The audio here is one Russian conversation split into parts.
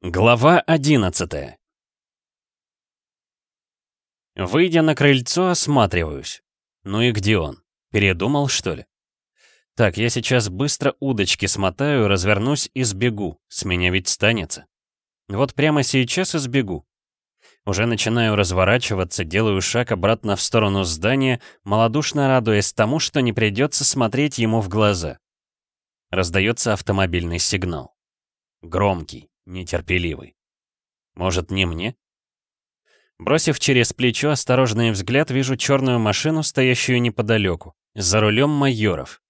Глава 11 Выйдя на крыльцо, осматриваюсь. Ну и где он? Передумал, что ли? Так, я сейчас быстро удочки смотаю, развернусь и сбегу. С меня ведь станется. Вот прямо сейчас и сбегу. Уже начинаю разворачиваться, делаю шаг обратно в сторону здания, малодушно радуясь тому, что не придется смотреть ему в глаза. Раздается автомобильный сигнал. Громкий нетерпеливый. Может, не мне? Бросив через плечо осторожный взгляд, вижу черную машину, стоящую неподалеку. За рулем майоров.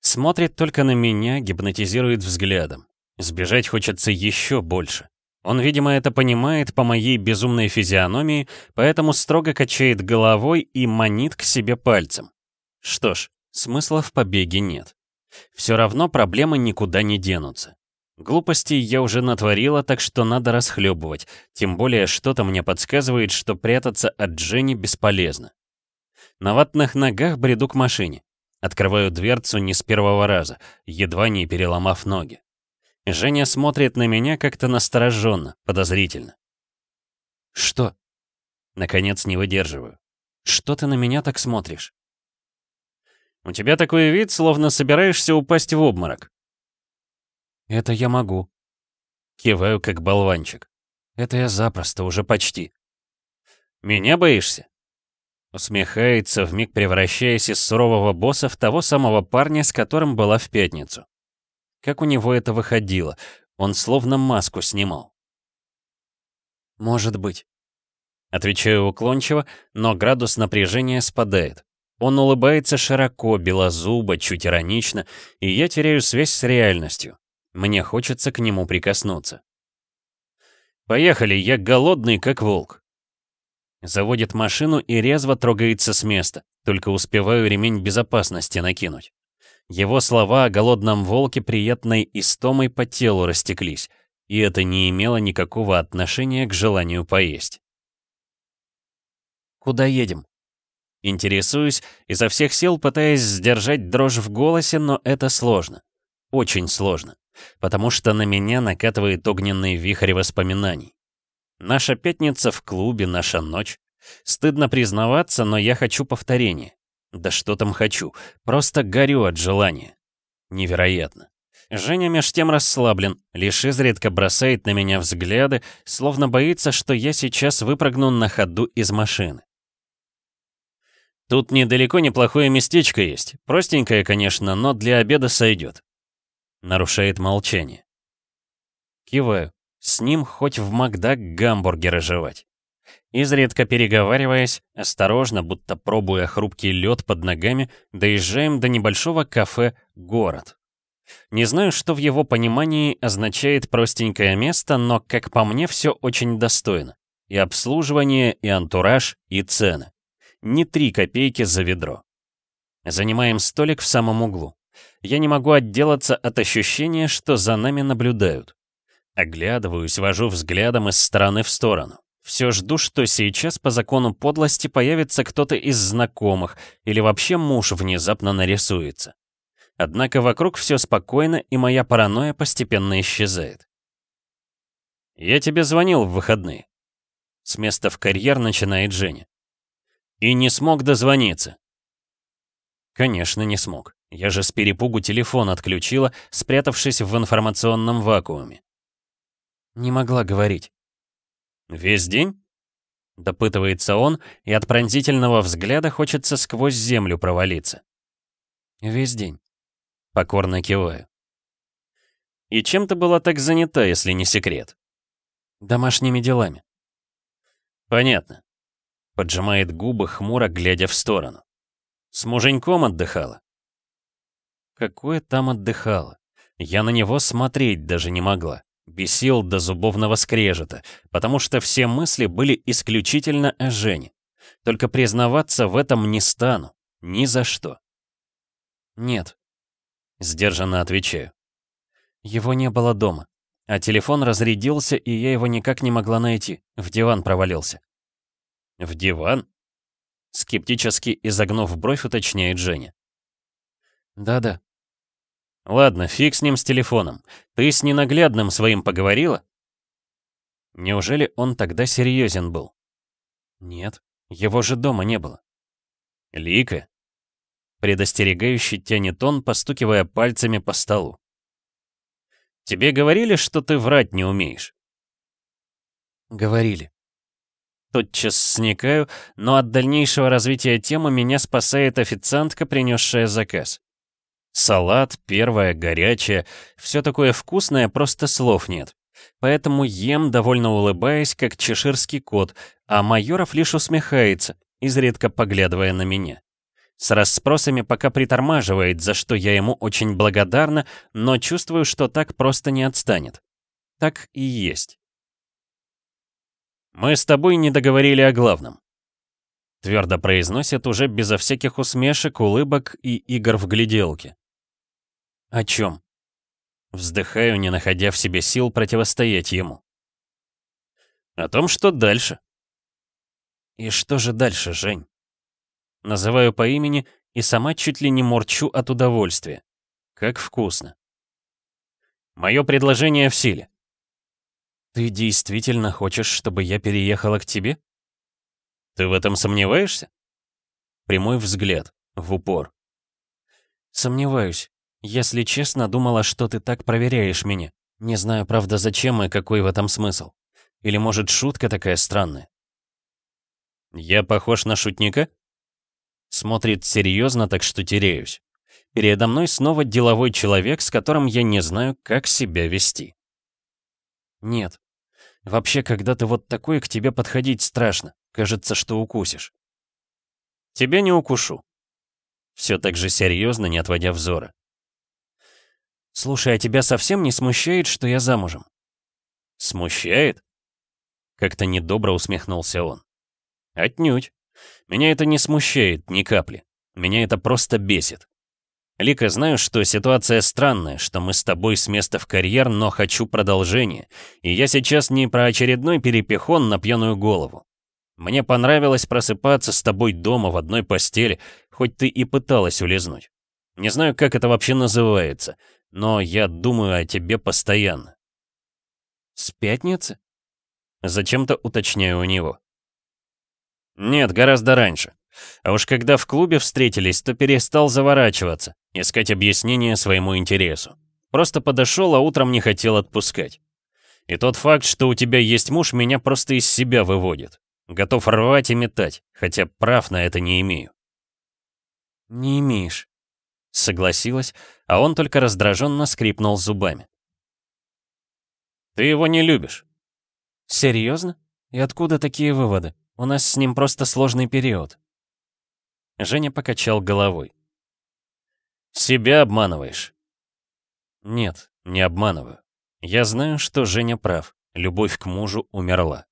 Смотрит только на меня, гипнотизирует взглядом. Сбежать хочется еще больше. Он, видимо, это понимает по моей безумной физиономии, поэтому строго качает головой и манит к себе пальцем. Что ж, смысла в побеге нет. Все равно проблемы никуда не денутся. Глупостей я уже натворила, так что надо расхлебывать, тем более что-то мне подсказывает, что прятаться от Жени бесполезно. На ватных ногах бреду к машине. Открываю дверцу не с первого раза, едва не переломав ноги. Женя смотрит на меня как-то настороженно, подозрительно. «Что?» Наконец не выдерживаю. «Что ты на меня так смотришь?» «У тебя такой вид, словно собираешься упасть в обморок», «Это я могу». Киваю, как болванчик. «Это я запросто, уже почти». «Меня боишься?» Усмехается, вмиг превращаясь из сурового босса в того самого парня, с которым была в пятницу. Как у него это выходило? Он словно маску снимал. «Может быть». Отвечаю уклончиво, но градус напряжения спадает. Он улыбается широко, белозубо, чуть иронично, и я теряю связь с реальностью. Мне хочется к нему прикоснуться. «Поехали, я голодный, как волк». Заводит машину и резво трогается с места, только успеваю ремень безопасности накинуть. Его слова о голодном волке приятной истомой по телу растеклись, и это не имело никакого отношения к желанию поесть. «Куда едем?» Интересуюсь, изо всех сил пытаясь сдержать дрожь в голосе, но это сложно. Очень сложно потому что на меня накатывает огненный вихрь воспоминаний. Наша пятница в клубе, наша ночь. Стыдно признаваться, но я хочу повторения. Да что там хочу, просто горю от желания. Невероятно. Женя меж тем расслаблен, лишь изредка бросает на меня взгляды, словно боится, что я сейчас выпрыгну на ходу из машины. Тут недалеко неплохое местечко есть. Простенькое, конечно, но для обеда сойдет. Нарушает молчание. Киваю. С ним хоть в Макдак гамбургеры жевать. Изредка переговариваясь, осторожно, будто пробуя хрупкий лед под ногами, доезжаем до небольшого кафе «Город». Не знаю, что в его понимании означает простенькое место, но, как по мне, все очень достойно. И обслуживание, и антураж, и цены. Не три копейки за ведро. Занимаем столик в самом углу. Я не могу отделаться от ощущения, что за нами наблюдают. Оглядываюсь, вожу взглядом из стороны в сторону. Все жду, что сейчас по закону подлости появится кто-то из знакомых или вообще муж внезапно нарисуется. Однако вокруг все спокойно, и моя паранойя постепенно исчезает. «Я тебе звонил в выходные». С места в карьер начинает Женя. «И не смог дозвониться». Конечно, не смог. Я же с перепугу телефон отключила, спрятавшись в информационном вакууме. Не могла говорить. «Весь день?» Допытывается он, и от пронзительного взгляда хочется сквозь землю провалиться. «Весь день». Покорно киваю. «И чем ты была так занята, если не секрет?» «Домашними делами». «Понятно». Поджимает губы, хмуро глядя в сторону. «С муженьком отдыхала?» Какое там отдыхало. Я на него смотреть даже не могла. Бесил до зубовного скрежета, потому что все мысли были исключительно о Жене. Только признаваться в этом не стану. Ни за что. «Нет», — сдержанно отвечаю. Его не было дома. А телефон разрядился, и я его никак не могла найти. В диван провалился. «В диван?» Скептически изогнув бровь, уточняет Женя. Да-да. Ладно, фиг с ним с телефоном. Ты с ненаглядным своим поговорила? Неужели он тогда серьезен был? Нет, его же дома не было. Лика? Предостерегающий тянет он, постукивая пальцами по столу. Тебе говорили, что ты врать не умеешь? Говорили. Тотчас сникаю, но от дальнейшего развития темы меня спасает официантка, принесшая заказ. Салат, первое, горячее, все такое вкусное, просто слов нет. Поэтому ем, довольно улыбаясь, как чеширский кот, а Майоров лишь усмехается, изредка поглядывая на меня. С расспросами пока притормаживает, за что я ему очень благодарна, но чувствую, что так просто не отстанет. Так и есть. «Мы с тобой не договорили о главном», — твердо произносит уже безо всяких усмешек, улыбок и игр в гляделке. «О чем?» Вздыхаю, не находя в себе сил противостоять ему. «О том, что дальше». «И что же дальше, Жень?» Называю по имени и сама чуть ли не морчу от удовольствия. Как вкусно. Мое предложение в силе. «Ты действительно хочешь, чтобы я переехала к тебе?» «Ты в этом сомневаешься?» Прямой взгляд, в упор. «Сомневаюсь. Если честно, думала, что ты так проверяешь меня. Не знаю, правда, зачем и какой в этом смысл. Или, может, шутка такая странная?» «Я похож на шутника?» Смотрит серьезно, так что теряюсь. Передо мной снова деловой человек, с которым я не знаю, как себя вести. Нет. Вообще, когда ты вот такой, к тебе подходить страшно. Кажется, что укусишь. Тебя не укушу. Все так же серьезно, не отводя взора. Слушай, а тебя совсем не смущает, что я замужем? Смущает? Как-то недобро усмехнулся он. Отнюдь. Меня это не смущает ни капли. Меня это просто бесит. Лика, знаю, что ситуация странная, что мы с тобой с места в карьер, но хочу продолжения. И я сейчас не про очередной перепихон на пьяную голову. Мне понравилось просыпаться с тобой дома в одной постели, хоть ты и пыталась улизнуть. Не знаю, как это вообще называется, но я думаю о тебе постоянно. С пятницы? Зачем-то уточняю у него. Нет, гораздо раньше. А уж когда в клубе встретились, то перестал заворачиваться, искать объяснение своему интересу. Просто подошел, а утром не хотел отпускать. И тот факт, что у тебя есть муж, меня просто из себя выводит. Готов рвать и метать, хотя прав на это не имею. «Не имеешь», — согласилась, а он только раздраженно скрипнул зубами. «Ты его не любишь». «Серьезно? И откуда такие выводы? У нас с ним просто сложный период». Женя покачал головой. «Себя обманываешь». «Нет, не обманываю. Я знаю, что Женя прав. Любовь к мужу умерла.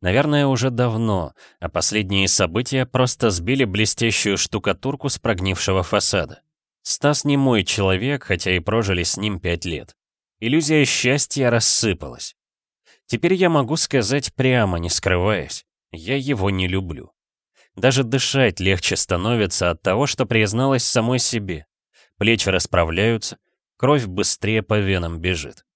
Наверное, уже давно, а последние события просто сбили блестящую штукатурку с прогнившего фасада. Стас не мой человек, хотя и прожили с ним пять лет. Иллюзия счастья рассыпалась. Теперь я могу сказать прямо, не скрываясь, я его не люблю. Даже дышать легче становится от того, что призналась самой себе. Плечи расправляются, кровь быстрее по венам бежит.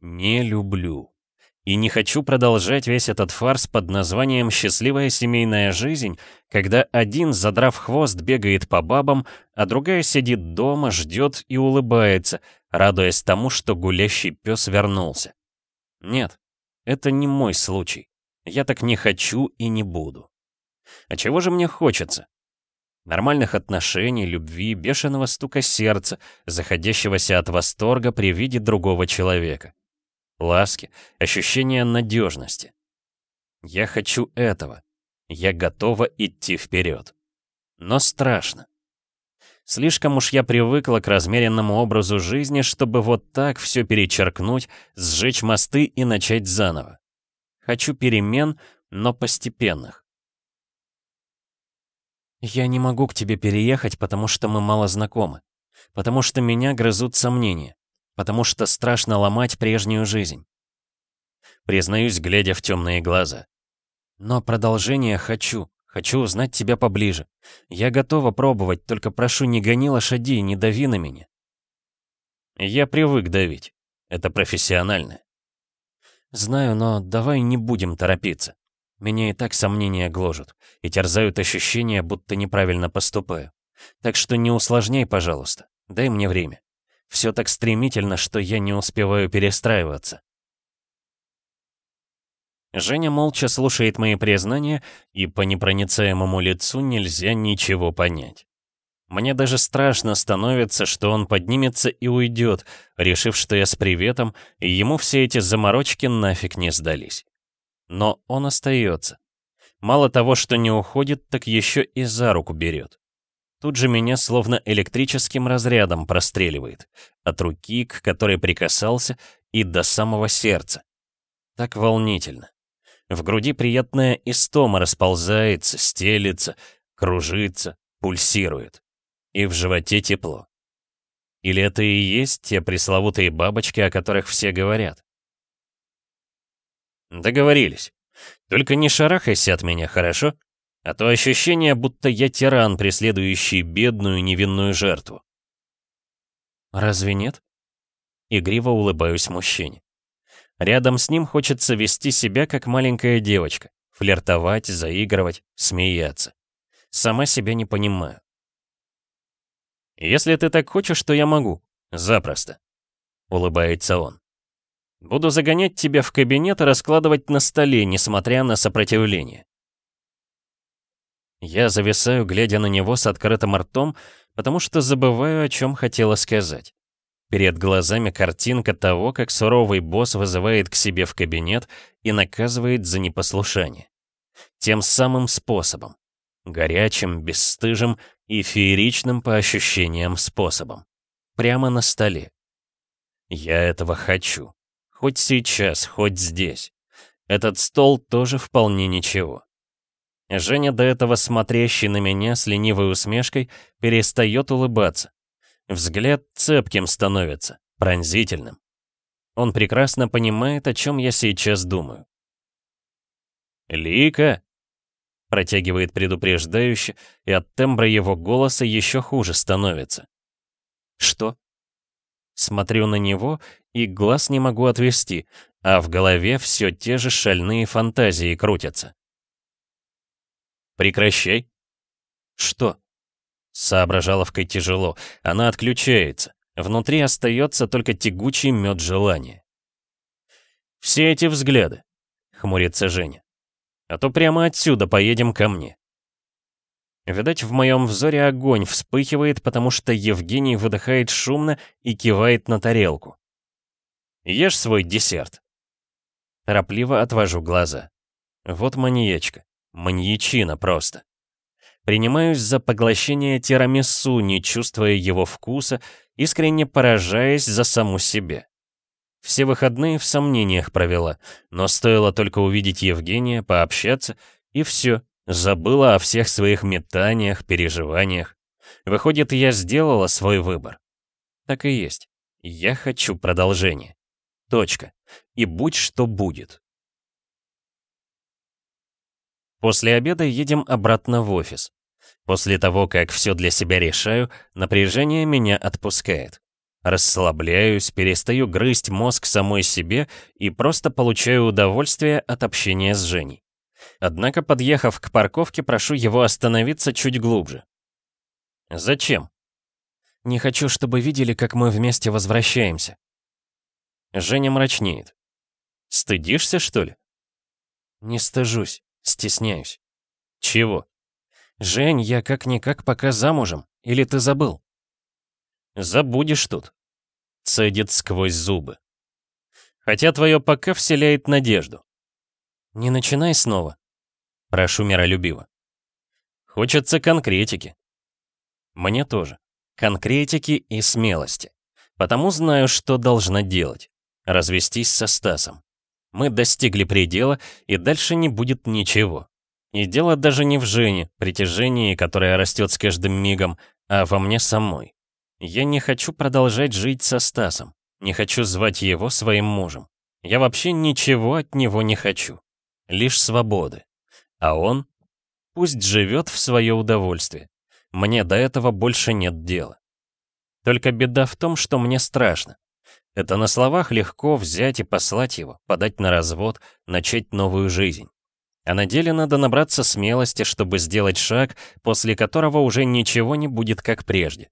Не люблю. И не хочу продолжать весь этот фарс под названием «Счастливая семейная жизнь», когда один, задрав хвост, бегает по бабам, а другая сидит дома, ждет и улыбается, радуясь тому, что гулящий пес вернулся. Нет, это не мой случай. Я так не хочу и не буду. А чего же мне хочется? Нормальных отношений, любви, бешеного стука сердца, заходящегося от восторга при виде другого человека. Ласки, ощущения надежности. Я хочу этого. Я готова идти вперед. Но страшно. Слишком уж я привыкла к размеренному образу жизни, чтобы вот так все перечеркнуть, сжечь мосты и начать заново. Хочу перемен, но постепенных. «Я не могу к тебе переехать, потому что мы мало знакомы. Потому что меня грызут сомнения. Потому что страшно ломать прежнюю жизнь». Признаюсь, глядя в темные глаза. «Но продолжение хочу. Хочу узнать тебя поближе. Я готова пробовать, только прошу, не гони лошади, не дави на меня». Я привык давить. Это профессионально. «Знаю, но давай не будем торопиться. Меня и так сомнения гложут, и терзают ощущения, будто неправильно поступаю. Так что не усложняй, пожалуйста. Дай мне время. Все так стремительно, что я не успеваю перестраиваться». Женя молча слушает мои признания, и по непроницаемому лицу нельзя ничего понять. Мне даже страшно становится, что он поднимется и уйдет, решив, что я с приветом, и ему все эти заморочки нафиг не сдались. Но он остается. Мало того, что не уходит, так еще и за руку берет. Тут же меня словно электрическим разрядом простреливает. От руки, к которой прикасался, и до самого сердца. Так волнительно. В груди приятная истома расползается, стелится, кружится, пульсирует и в животе тепло. Или это и есть те пресловутые бабочки, о которых все говорят? Договорились. Только не шарахайся от меня, хорошо? А то ощущение, будто я тиран, преследующий бедную невинную жертву. Разве нет? Игриво улыбаюсь мужчине. Рядом с ним хочется вести себя как маленькая девочка, флиртовать, заигрывать, смеяться. Сама себя не понимаю. «Если ты так хочешь, то я могу. Запросто», — улыбается он. «Буду загонять тебя в кабинет и раскладывать на столе, несмотря на сопротивление». Я зависаю, глядя на него с открытым ртом, потому что забываю, о чем хотела сказать. Перед глазами картинка того, как суровый босс вызывает к себе в кабинет и наказывает за непослушание. Тем самым способом. Горячим, бесстыжим и фееричным по ощущениям способом. Прямо на столе. Я этого хочу. Хоть сейчас, хоть здесь. Этот стол тоже вполне ничего. Женя, до этого смотрящий на меня с ленивой усмешкой, перестает улыбаться. Взгляд цепким становится, пронзительным. Он прекрасно понимает, о чем я сейчас думаю. «Лика!» Протягивает предупреждающе, и от тембра его голоса еще хуже становится. «Что?» Смотрю на него, и глаз не могу отвести, а в голове все те же шальные фантазии крутятся. «Прекращай». «Что?» Соображаловкой тяжело, она отключается. Внутри остается только тягучий мед желания. «Все эти взгляды», — хмурится Женя. А то прямо отсюда поедем ко мне. Видать, в моем взоре огонь вспыхивает, потому что Евгений выдыхает шумно и кивает на тарелку. Ешь свой десерт. Торопливо отвожу глаза. Вот маньячка. Маньячина просто. Принимаюсь за поглощение тирамису, не чувствуя его вкуса, искренне поражаясь за саму себя. Все выходные в сомнениях провела, но стоило только увидеть Евгения, пообщаться, и все, забыла о всех своих метаниях, переживаниях. Выходит, я сделала свой выбор. Так и есть. Я хочу продолжения. Точка. И будь что будет. После обеда едем обратно в офис. После того, как все для себя решаю, напряжение меня отпускает. Расслабляюсь, перестаю грызть мозг самой себе и просто получаю удовольствие от общения с Женей. Однако, подъехав к парковке, прошу его остановиться чуть глубже. «Зачем?» «Не хочу, чтобы видели, как мы вместе возвращаемся». Женя мрачнеет. «Стыдишься, что ли?» «Не стыжусь, стесняюсь». «Чего?» «Жень, я как-никак пока замужем. Или ты забыл?» Забудешь тут. Цедит сквозь зубы. Хотя твое пока вселяет надежду. Не начинай снова. Прошу миролюбиво. Хочется конкретики. Мне тоже. Конкретики и смелости. Потому знаю, что должна делать. Развестись со Стасом. Мы достигли предела, и дальше не будет ничего. И дело даже не в Жене, притяжении, которое растет с каждым мигом, а во мне самой. Я не хочу продолжать жить со Стасом. Не хочу звать его своим мужем. Я вообще ничего от него не хочу. Лишь свободы. А он? Пусть живет в свое удовольствие. Мне до этого больше нет дела. Только беда в том, что мне страшно. Это на словах легко взять и послать его, подать на развод, начать новую жизнь. А на деле надо набраться смелости, чтобы сделать шаг, после которого уже ничего не будет как прежде.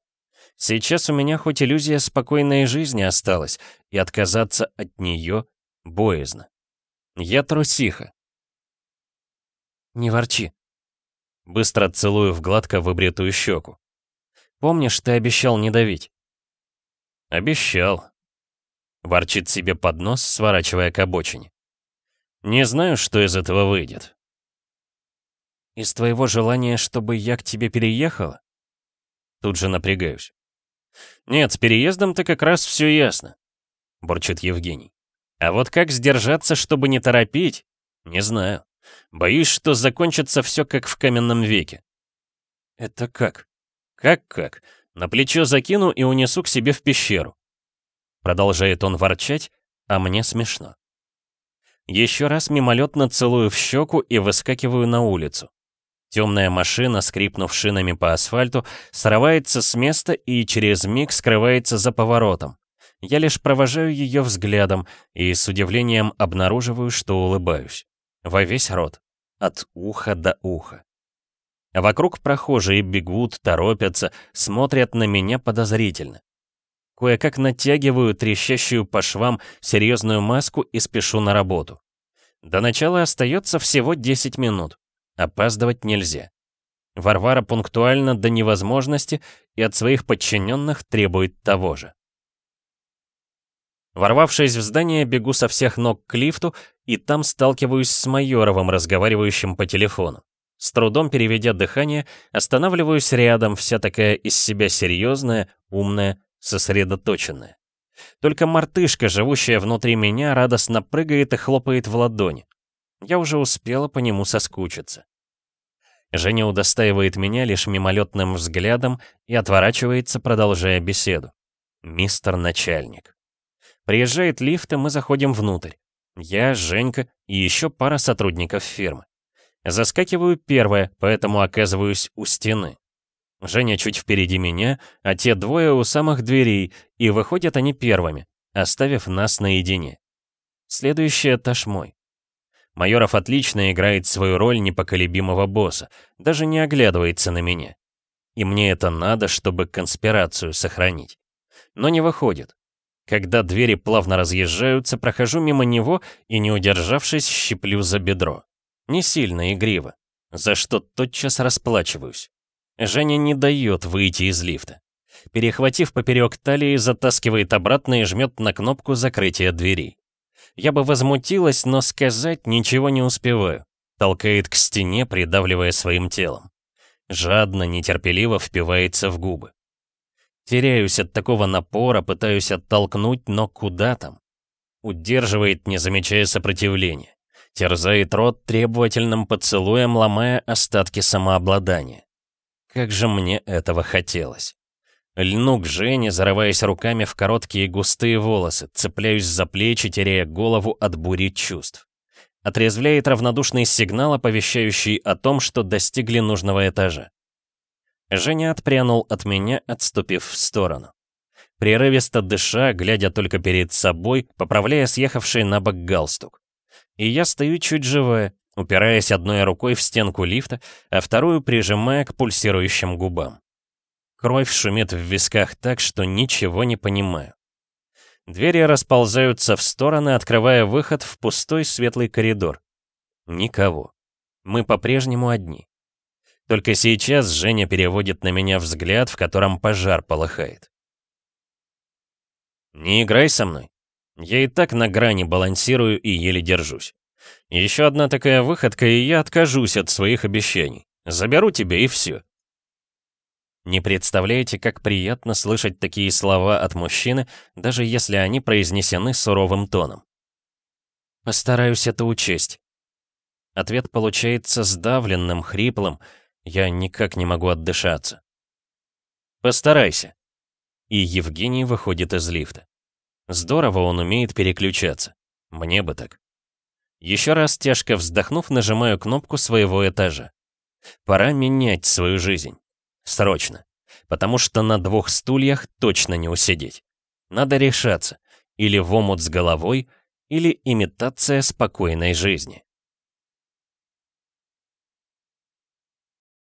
Сейчас у меня хоть иллюзия спокойной жизни осталась, и отказаться от нее боязно. Я трусиха. Не ворчи. Быстро целую в гладко выбритую щеку. Помнишь, ты обещал не давить? Обещал. Ворчит себе под нос, сворачивая к обочине. Не знаю, что из этого выйдет. Из твоего желания, чтобы я к тебе переехала? Тут же напрягаюсь. Нет, с переездом-то как раз все ясно, бурчит Евгений. А вот как сдержаться, чтобы не торопить, не знаю. Боюсь, что закончится все как в каменном веке. Это как? Как-как? На плечо закину и унесу к себе в пещеру. Продолжает он ворчать, а мне смешно. Еще раз мимолетно целую в щеку и выскакиваю на улицу. Темная машина, скрипнув шинами по асфальту, срывается с места и через миг скрывается за поворотом. Я лишь провожаю ее взглядом и с удивлением обнаруживаю, что улыбаюсь. Во весь рот. От уха до уха. Вокруг прохожие бегут, торопятся, смотрят на меня подозрительно. Кое-как натягиваю трещащую по швам серьезную маску и спешу на работу. До начала остается всего 10 минут. Опаздывать нельзя. Варвара пунктуально до невозможности и от своих подчиненных требует того же. Ворвавшись в здание, бегу со всех ног к лифту и там сталкиваюсь с Майоровым, разговаривающим по телефону. С трудом переведя дыхание, останавливаюсь рядом, вся такая из себя серьезная, умная, сосредоточенная. Только мартышка, живущая внутри меня, радостно прыгает и хлопает в ладони. Я уже успела по нему соскучиться. Женя удостаивает меня лишь мимолетным взглядом и отворачивается, продолжая беседу. Мистер начальник. Приезжает лифт, и мы заходим внутрь. Я, Женька и еще пара сотрудников фирмы. Заскакиваю первая, поэтому оказываюсь у стены. Женя чуть впереди меня, а те двое у самых дверей, и выходят они первыми, оставив нас наедине. Следующий этаж мой. Майоров отлично играет свою роль непоколебимого босса, даже не оглядывается на меня. И мне это надо, чтобы конспирацию сохранить. Но не выходит. Когда двери плавно разъезжаются, прохожу мимо него и, не удержавшись, щиплю за бедро. Не сильно игриво, за что тотчас расплачиваюсь. Женя не дает выйти из лифта. Перехватив поперек талии, затаскивает обратно и жмет на кнопку закрытия дверей. Я бы возмутилась, но сказать ничего не успеваю. Толкает к стене, придавливая своим телом. Жадно, нетерпеливо впивается в губы. Теряюсь от такого напора, пытаюсь оттолкнуть, но куда там? Удерживает, не замечая сопротивления. Терзает рот требовательным поцелуем, ломая остатки самообладания. Как же мне этого хотелось. Льну к Жене, зарываясь руками в короткие густые волосы, цепляюсь за плечи, теряя голову от бури чувств. Отрезвляет равнодушный сигнал, оповещающий о том, что достигли нужного этажа. Женя отпрянул от меня, отступив в сторону. Прерывисто дыша, глядя только перед собой, поправляя съехавший на бок галстук. И я стою чуть живая, упираясь одной рукой в стенку лифта, а вторую прижимая к пульсирующим губам. Кровь шумит в висках так, что ничего не понимаю. Двери расползаются в стороны, открывая выход в пустой светлый коридор. Никого. Мы по-прежнему одни. Только сейчас Женя переводит на меня взгляд, в котором пожар полыхает. «Не играй со мной. Я и так на грани балансирую и еле держусь. Еще одна такая выходка, и я откажусь от своих обещаний. Заберу тебя и все. Не представляете, как приятно слышать такие слова от мужчины, даже если они произнесены суровым тоном. Постараюсь это учесть. Ответ получается сдавленным, хриплым, я никак не могу отдышаться. Постарайся. И Евгений выходит из лифта. Здорово он умеет переключаться. Мне бы так. Еще раз тяжко вздохнув, нажимаю кнопку своего этажа. Пора менять свою жизнь. Срочно. Потому что на двух стульях точно не усидеть. Надо решаться. или в омут с головой, или имитация спокойной жизни.